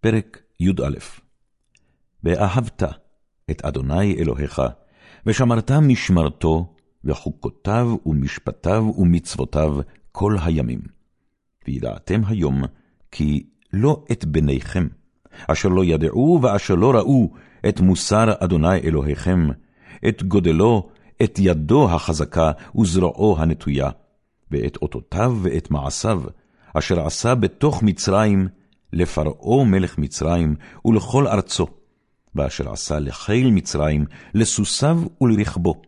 פרק י"א ואהבת את אדוני אלוהיך, ושמרת משמרתו, וחוקותיו ומשפטיו ומצוותיו כל הימים. וידעתם היום כי לא את בניכם, אשר לא ידעו ואשר לא ראו את מוסר אדוני אלוהיכם, את גודלו, את ידו החזקה וזרועו הנטויה, ואת אותותיו ואת מעשיו, אשר עשה בתוך מצרים, לפרעה מלך מצרים ולכל ארצו, ואשר עשה לחיל מצרים, לסוסיו ולרכבו,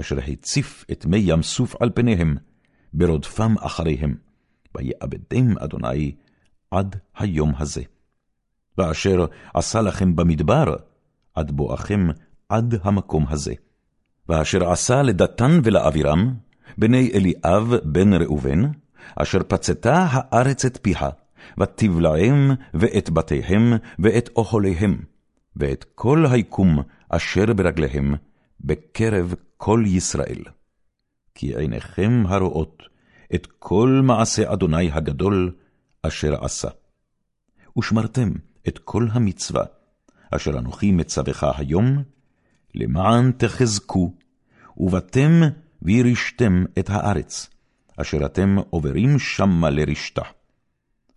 אשר הציף את מי ים סוף על פניהם, ברודפם אחריהם, ויאבדם אדוני עד היום הזה. ואשר עשה לכם במדבר, עד בואכם עד המקום הזה. ואשר עשה לדתן ולאבירם, בני אליאב בן ראובן, אשר פצתה הארץ את פיה, ותבלעם ואת בתיהם ואת אוהליהם, ואת כל היקום אשר ברגליהם, בקרב כל ישראל. כי עיניכם הרואות את כל מעשה אדוני הגדול אשר עשה. ושמרתם את כל המצווה, אשר אנוכי מצווך היום, למען תחזקו, ובאתם וירשתם את הארץ, אשר אתם עוברים שמה לרשתה.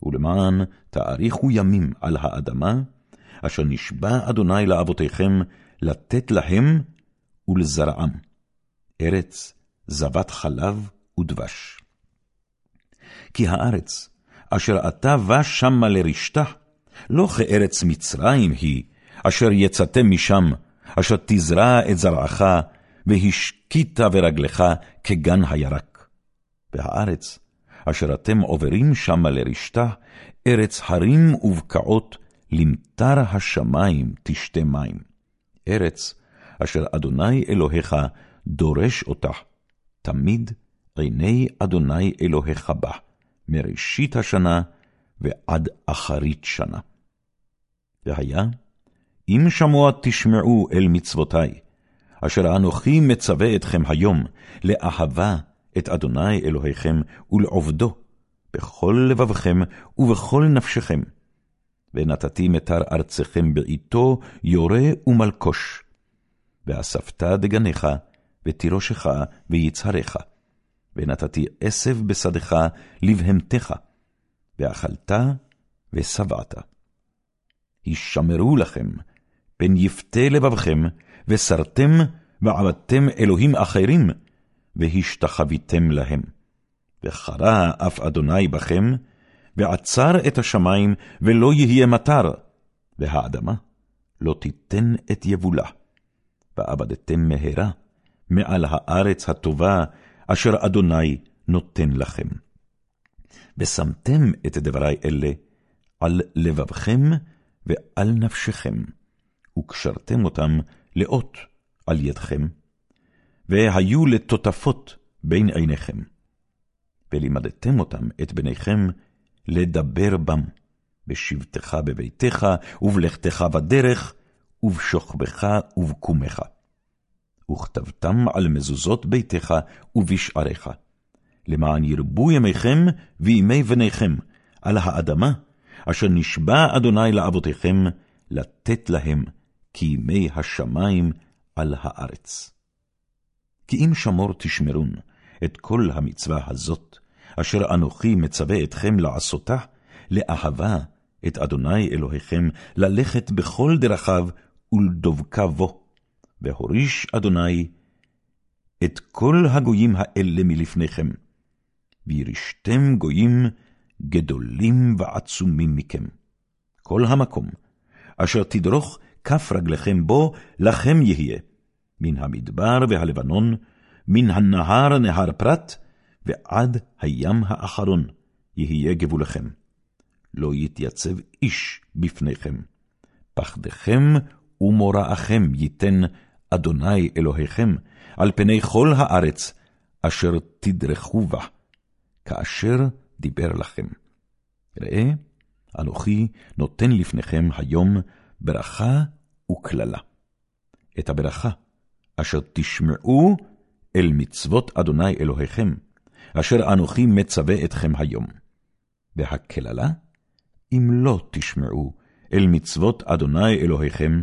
ולמען תאריכו ימים על האדמה, אשר נשבע אדוני לאבותיכם לתת להם ולזרעם, ארץ זבת חלב ודבש. כי הארץ, אשר אתה בא שמה לרשתה, לא כארץ מצרים היא, אשר יצאתם משם, אשר תזרע את זרעך, והשקית ברגלך כגן הירק. והארץ, אשר אתם עוברים שמה לרשתה, ארץ הרים ובקעות, למטר השמים תשתה מים. ארץ אשר אדוני אלוהיך דורש אותה, תמיד עיני אדוני אלוהיך בה, מראשית השנה ועד אחרית שנה. והיה, אם שמוע תשמעו אל מצוותי, אשר אנוכי מצווה אתכם היום, לאהבה את אדוני אלוהיכם ולעובדו, בכל לבבכם ובכל נפשכם. ונתתי מטר ארצכם בעתו יורה ומלקוש. ואספת דגניך, ותירושך, ויצהריך. ונתתי עשב בשדך לבהמתך, ואכלת ושבעת. הישמרו לכם, פן יפתה לבבכם, וסרתם ועבדתם אלוהים אחרים, והשתחוויתם להם. וחרה אף אדוני בכם, ועצר את השמים, ולא יהיה מטר, והאדמה לא תיתן את יבולה. ועבדתם מהרה מעל הארץ הטובה, אשר אדוני נותן לכם. ושמתם את דברי אלה על לבבכם ועל נפשכם, וקשרתם אותם לאות על ידכם, והיו לטוטפות בין עיניכם. ולימדתם אותם את בניכם לדבר בם, בשבתך בביתך, ובלכתך בדרך, ובשוכבך ובקומך. וכתבתם על מזוזות ביתך ובשעריך, למען ירבו ימיכם וימי בניכם על האדמה, אשר נשבע אדוני לאבותיכם לתת להם כימי השמים על הארץ. כי אם שמור תשמרון את כל המצווה הזאת, אשר אנוכי מצווה אתכם לעשותה, לאהבה את אדוני אלוהיכם, ללכת בכל דרכיו ולדבקה בו, והוריש אדוני את כל הגויים האלה מלפניכם, וירישתם גויים גדולים ועצומים מכם. כל המקום אשר תדרוך כף רגליכם בו, לכם יהיה, מן המדבר והלבנון, מן הנהר נהר פרת, ועד הים האחרון יהיה גבולכם. לא יתייצב איש בפניכם. פחדכם ומוראכם ייתן אדוני אלוהיכם על פני כל הארץ, אשר תדרכו בה, כאשר דיבר לכם. ראה, אנוכי נותן לפניכם היום ברכה וקללה. את הברכה, אשר תשמעו אל מצוות אדוני אלוהיכם, אשר אנוכי מצווה אתכם היום. והקללה, אם לא תשמעו אל מצוות אדוני אלוהיכם,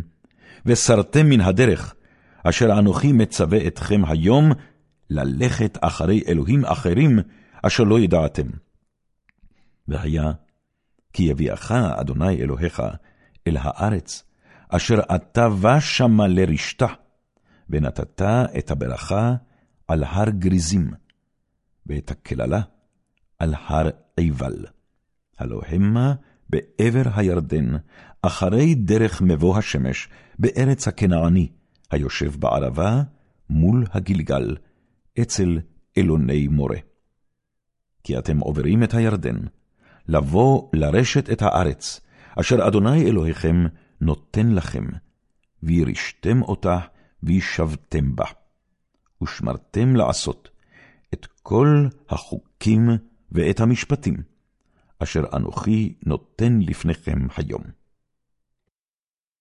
וסרתם מן הדרך, אשר אנוכי מצווה אתכם היום, ללכת אחרי אלוהים אחרים, אשר לא ידעתם. והיה, כי יביאך אדוני אלוהיך אל הארץ, אשר אתה בא שמה לרשתה, ונתת את הברכה על הר גריזים, ואת הקללה על הר עיבל. הלא המה בעבר הירדן, אחרי דרך מבוא השמש, בארץ הכנעני, היושב בערבה, מול הגלגל, אצל אלוני מורה. כי אתם עוברים את הירדן, לבוא לרשת את הארץ, אשר אדוני אלוהיכם נותן לכם, וירשתם אותה, וישבתם בה. ושמרתם לעשות את כל החוקים ואת המשפטים, אשר אנוכי נותן לפניכם היום.